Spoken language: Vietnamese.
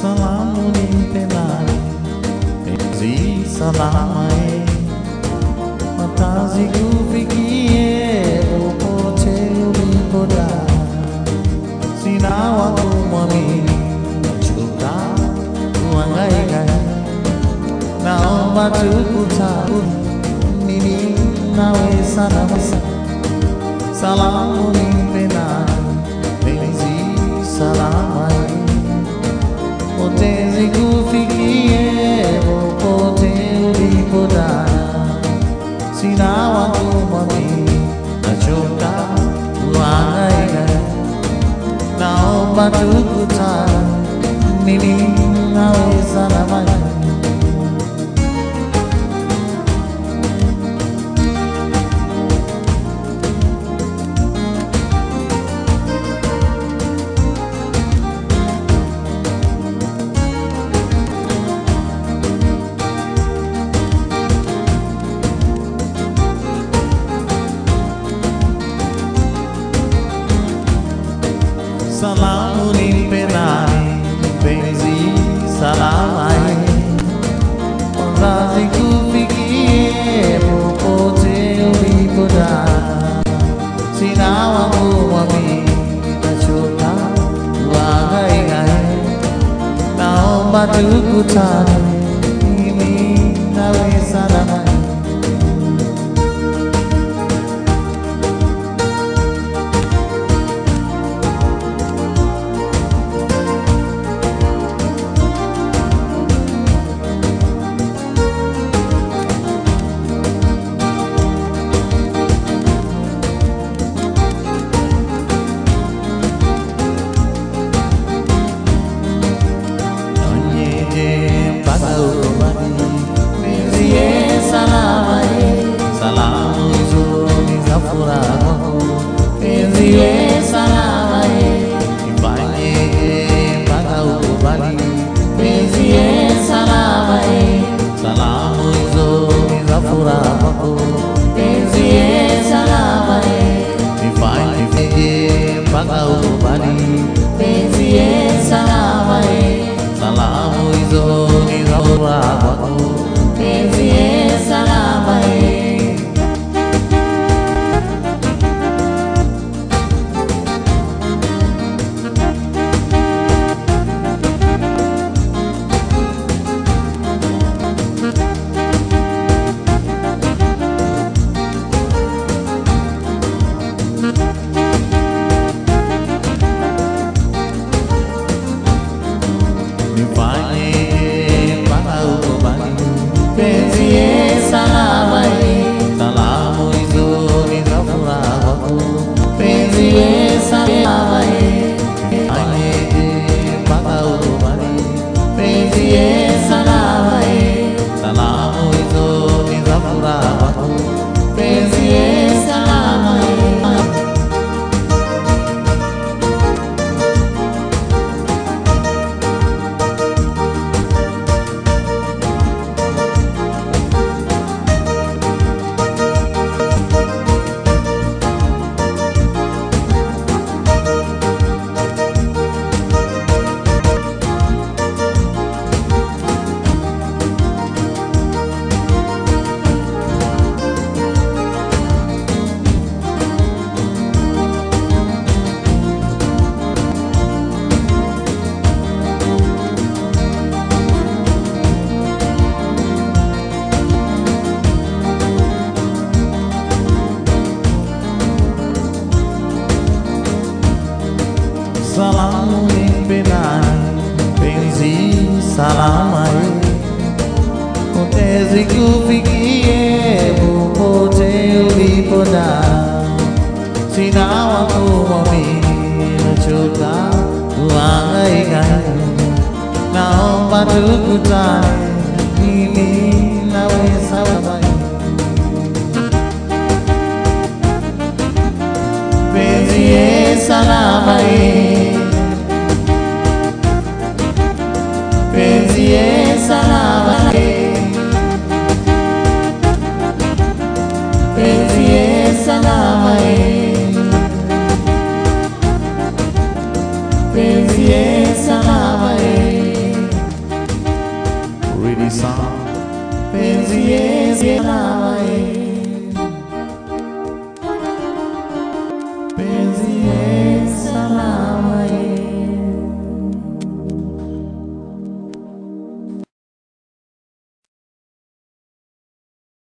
salamu limpemare Mezi salamai. Matazi kufikie upote ulipoda Sina wa ni Chuka kuangaika Naomba tukutane Mimi nawe sana Salamu limpemare Mezi salamai. Baba tukuta mimi naweza na wewe madu utara Salam aye Utezi kufikie popote ulipo na Sina wa na nachoka kuhangaika Naomba tukutane mimi bien.